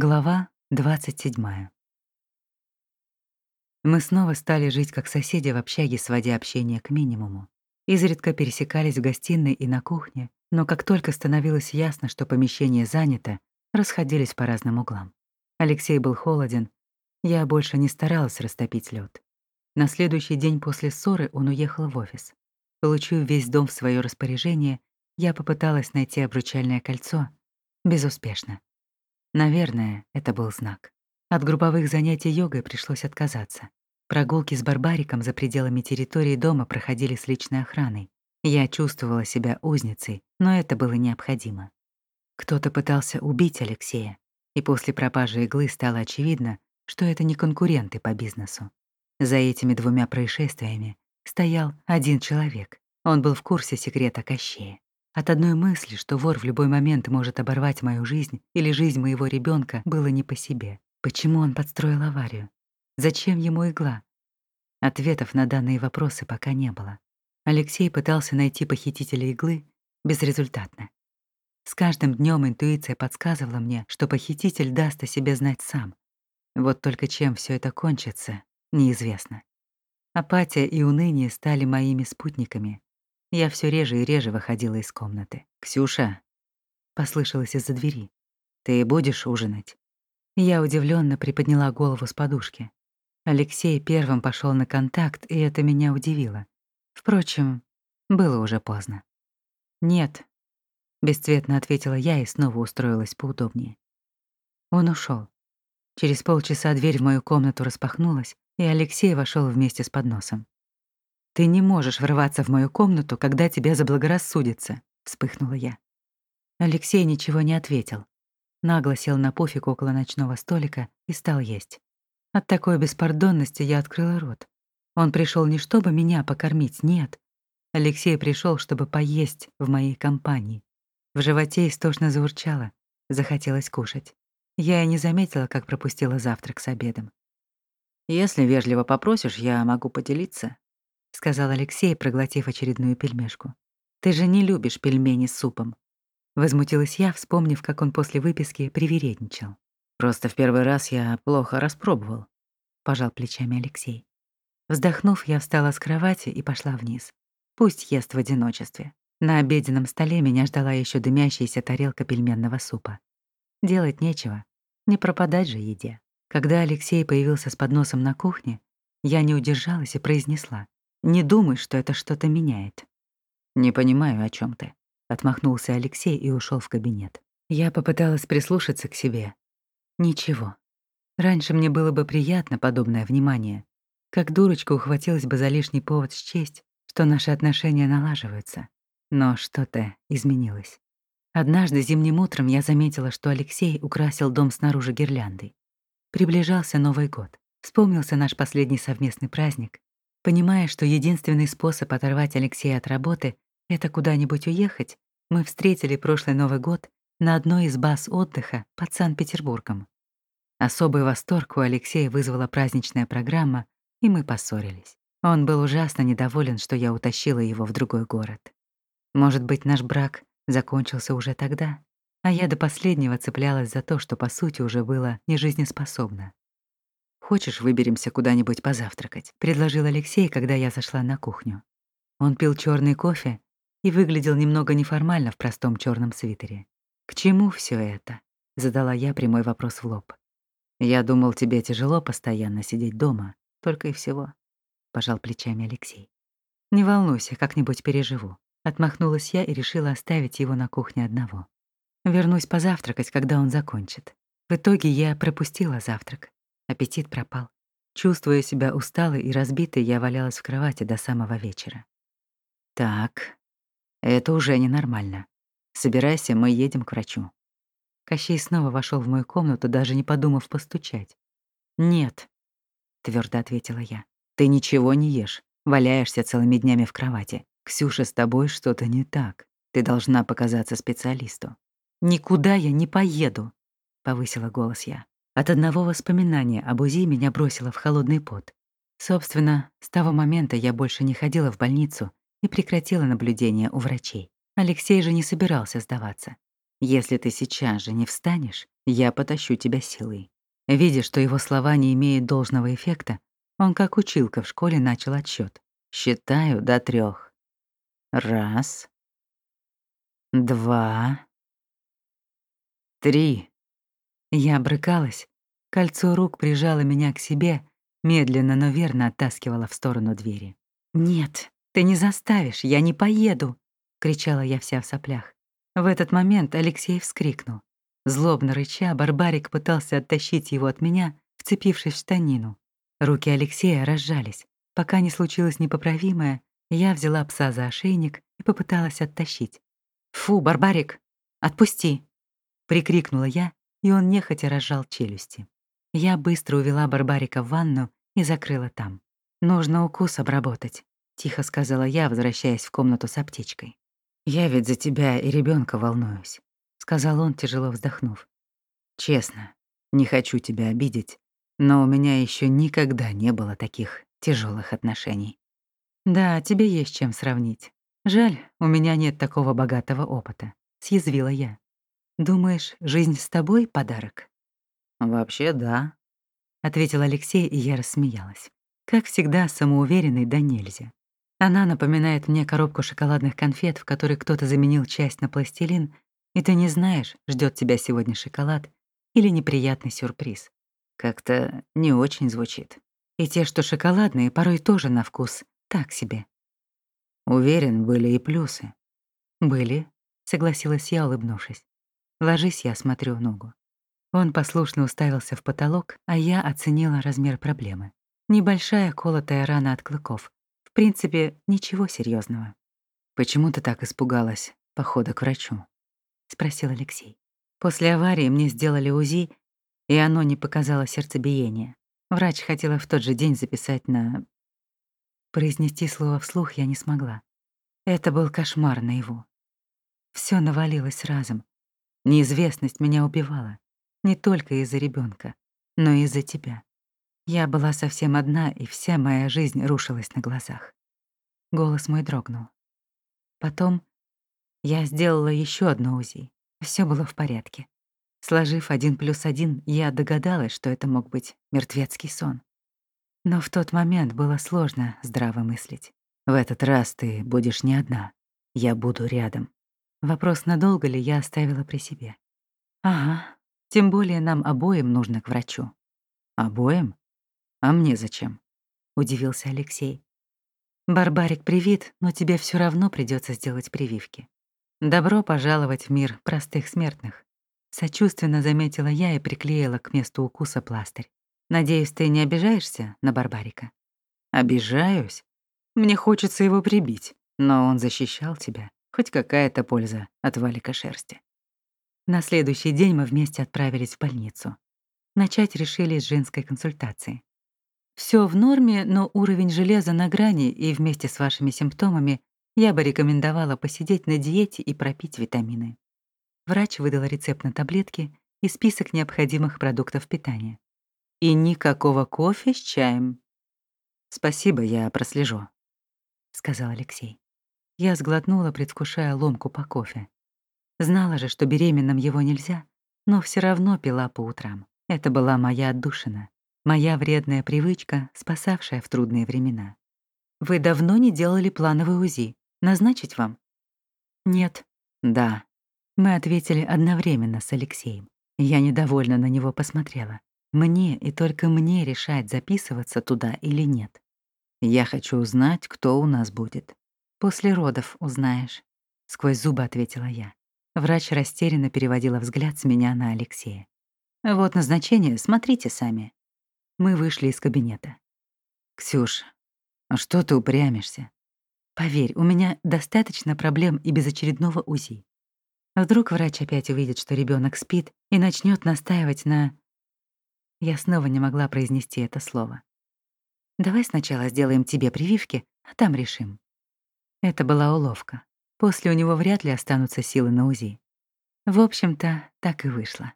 Глава 27. Мы снова стали жить как соседи в общаге, сводя общение к минимуму. Изредка пересекались в гостиной и на кухне, но как только становилось ясно, что помещение занято, расходились по разным углам. Алексей был холоден, я больше не старалась растопить лед. На следующий день после ссоры он уехал в офис. Получив весь дом в свое распоряжение, я попыталась найти обручальное кольцо. Безуспешно. Наверное, это был знак. От групповых занятий йогой пришлось отказаться. Прогулки с барбариком за пределами территории дома проходили с личной охраной. Я чувствовала себя узницей, но это было необходимо. Кто-то пытался убить Алексея, и после пропажи иглы стало очевидно, что это не конкуренты по бизнесу. За этими двумя происшествиями стоял один человек. Он был в курсе секрета Кощея. От одной мысли, что вор в любой момент может оборвать мою жизнь или жизнь моего ребенка, было не по себе. Почему он подстроил аварию? Зачем ему игла? Ответов на данные вопросы пока не было. Алексей пытался найти похитителя иглы безрезультатно. С каждым днем интуиция подсказывала мне, что похититель даст о себе знать сам. Вот только чем все это кончится, неизвестно. Апатия и уныние стали моими спутниками, я все реже и реже выходила из комнаты. «Ксюша!» — послышалось из-за двери. «Ты будешь ужинать?» Я удивленно приподняла голову с подушки. Алексей первым пошел на контакт, и это меня удивило. Впрочем, было уже поздно. «Нет», — бесцветно ответила я и снова устроилась поудобнее. Он ушел. Через полчаса дверь в мою комнату распахнулась, и Алексей вошел вместе с подносом. «Ты не можешь врываться в мою комнату, когда тебе заблагорассудится», — вспыхнула я. Алексей ничего не ответил. Нагло сел на пуфик около ночного столика и стал есть. От такой беспардонности я открыла рот. Он пришел не чтобы меня покормить, нет. Алексей пришел, чтобы поесть в моей компании. В животе истошно заурчало, захотелось кушать. Я и не заметила, как пропустила завтрак с обедом. «Если вежливо попросишь, я могу поделиться», — сказал Алексей, проглотив очередную пельмешку. «Ты же не любишь пельмени с супом». Возмутилась я, вспомнив, как он после выписки привередничал. «Просто в первый раз я плохо распробовал», — пожал плечами Алексей. Вздохнув, я встала с кровати и пошла вниз. Пусть ест в одиночестве. На обеденном столе меня ждала еще дымящаяся тарелка пельменного супа. Делать нечего, не пропадать же еде. Когда Алексей появился с подносом на кухне, я не удержалась и произнесла. Не думай, что это что-то меняет. Не понимаю, о чем ты. Отмахнулся Алексей и ушел в кабинет. Я попыталась прислушаться к себе. Ничего. Раньше мне было бы приятно подобное внимание. Как дурочка ухватилась бы за лишний повод счесть, что наши отношения налаживаются. Но что-то изменилось. Однажды зимним утром я заметила, что Алексей украсил дом снаружи гирляндой. Приближался Новый год. Вспомнился наш последний совместный праздник, Понимая, что единственный способ оторвать Алексея от работы — это куда-нибудь уехать, мы встретили прошлый Новый год на одной из баз отдыха под Санкт-Петербургом. Особый восторг у Алексея вызвала праздничная программа, и мы поссорились. Он был ужасно недоволен, что я утащила его в другой город. Может быть, наш брак закончился уже тогда, а я до последнего цеплялась за то, что по сути уже было нежизнеспособно. «Хочешь, выберемся куда-нибудь позавтракать?» — предложил Алексей, когда я зашла на кухню. Он пил черный кофе и выглядел немного неформально в простом черном свитере. «К чему все это?» — задала я прямой вопрос в лоб. «Я думал, тебе тяжело постоянно сидеть дома, только и всего», — пожал плечами Алексей. «Не волнуйся, как-нибудь переживу». Отмахнулась я и решила оставить его на кухне одного. Вернусь позавтракать, когда он закончит. В итоге я пропустила завтрак. Аппетит пропал. Чувствуя себя усталой и разбитой, я валялась в кровати до самого вечера. «Так, это уже ненормально. Собирайся, мы едем к врачу». Кощей снова вошел в мою комнату, даже не подумав постучать. «Нет», — твердо ответила я. «Ты ничего не ешь, валяешься целыми днями в кровати. Ксюша, с тобой что-то не так. Ты должна показаться специалисту». «Никуда я не поеду», — повысила голос я. От одного воспоминания об УЗИ меня бросило в холодный пот. Собственно, с того момента я больше не ходила в больницу и прекратила наблюдение у врачей. Алексей же не собирался сдаваться. «Если ты сейчас же не встанешь, я потащу тебя силой». Видя, что его слова не имеют должного эффекта, он, как училка в школе, начал отсчет. «Считаю до трех. Раз, два, три». Я брыкалась, кольцо рук прижало меня к себе, медленно, но верно оттаскивало в сторону двери. «Нет, ты не заставишь, я не поеду!» — кричала я вся в соплях. В этот момент Алексей вскрикнул. Злобно рыча, Барбарик пытался оттащить его от меня, вцепившись в штанину. Руки Алексея разжались. Пока не случилось непоправимое, я взяла пса за ошейник и попыталась оттащить. «Фу, Барбарик, отпусти!» — прикрикнула я, и он нехотя разжал челюсти. Я быстро увела Барбарика в ванну и закрыла там. «Нужно укус обработать», — тихо сказала я, возвращаясь в комнату с аптечкой. «Я ведь за тебя и ребенка волнуюсь сказал он, тяжело вздохнув. Честно, не хочу тебя обидеть, но у меня еще никогда не было таких тяжелых отношений. Да, тебе есть чем сравнить. Жаль, у меня нет такого богатого опыта, съязвила я. Думаешь, жизнь с тобой подарок? Вообще, да, ответил Алексей, и я рассмеялась. Как всегда, самоуверенный да нельзя. Она напоминает мне коробку шоколадных конфет, в которой кто-то заменил часть на пластилин и ты не знаешь, ждет тебя сегодня шоколад или неприятный сюрприз. Как-то не очень звучит. И те, что шоколадные, порой тоже на вкус так себе. Уверен, были и плюсы. Были, согласилась я, улыбнувшись. Ложись, я смотрю ногу. Он послушно уставился в потолок, а я оценила размер проблемы. Небольшая колотая рана от клыков. В принципе, ничего серьезного. Почему ты так испугалась похода к врачу? — спросил Алексей. «После аварии мне сделали УЗИ, и оно не показало сердцебиение. Врач хотела в тот же день записать на...» Произнести слово вслух я не смогла. Это был кошмар наяву. Все навалилось разом. Неизвестность меня убивала. Не только из-за ребенка, но и из-за тебя. Я была совсем одна, и вся моя жизнь рушилась на глазах. Голос мой дрогнул. Потом я сделала еще одно УЗИ. Все было в порядке. Сложив один плюс один, я догадалась, что это мог быть мертвецкий сон. Но в тот момент было сложно здраво мыслить. В этот раз ты будешь не одна. Я буду рядом. Вопрос, надолго ли я оставила при себе. Ага, тем более нам обоим нужно к врачу. Обоим? А мне зачем? Удивился Алексей. Барбарик привит, но тебе все равно придется сделать прививки. «Добро пожаловать в мир простых смертных», — сочувственно заметила я и приклеила к месту укуса пластырь. «Надеюсь, ты не обижаешься на Барбарика?» «Обижаюсь? Мне хочется его прибить, но он защищал тебя. Хоть какая-то польза от валика шерсти». На следующий день мы вместе отправились в больницу. Начать решили с женской консультации. Все в норме, но уровень железа на грани, и вместе с вашими симптомами я бы рекомендовала посидеть на диете и пропить витамины. Врач выдал рецепт на таблетки и список необходимых продуктов питания. И никакого кофе с чаем. «Спасибо, я прослежу», — сказал Алексей. Я сглотнула, предвкушая ломку по кофе. Знала же, что беременным его нельзя, но все равно пила по утрам. Это была моя отдушина, моя вредная привычка, спасавшая в трудные времена. «Вы давно не делали плановый УЗИ?» Назначить вам? Нет. Да. Мы ответили одновременно с Алексеем. Я недовольно на него посмотрела. Мне и только мне решать, записываться туда или нет. Я хочу узнать, кто у нас будет. После родов узнаешь. Сквозь зубы ответила я. Врач растерянно переводила взгляд с меня на Алексея. Вот назначение, смотрите сами. Мы вышли из кабинета. «Ксюш, а что ты упрямишься? Поверь, у меня достаточно проблем и без очередного УЗИ. Вдруг врач опять увидит, что ребенок спит, и начнет настаивать на... Я снова не могла произнести это слово. Давай сначала сделаем тебе прививки, а там решим. Это была уловка. После у него вряд ли останутся силы на УЗИ. В общем-то, так и вышло.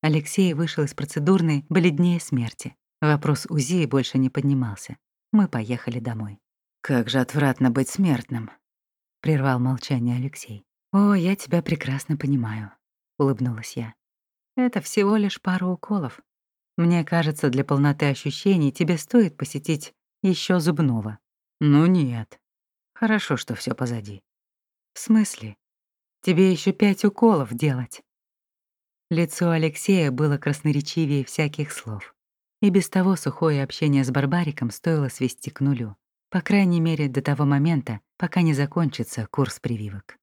Алексей вышел из процедурной бледнее смерти. Вопрос УЗИ больше не поднимался. Мы поехали домой. «Как же отвратно быть смертным», — прервал молчание Алексей. «О, я тебя прекрасно понимаю», — улыбнулась я. Это всего лишь пара уколов. Мне кажется, для полноты ощущений тебе стоит посетить еще зубного. Ну нет. Хорошо, что все позади. В смысле? Тебе еще пять уколов делать. Лицо Алексея было красноречивее всяких слов. И без того сухое общение с Барбариком стоило свести к нулю. По крайней мере, до того момента, пока не закончится курс прививок.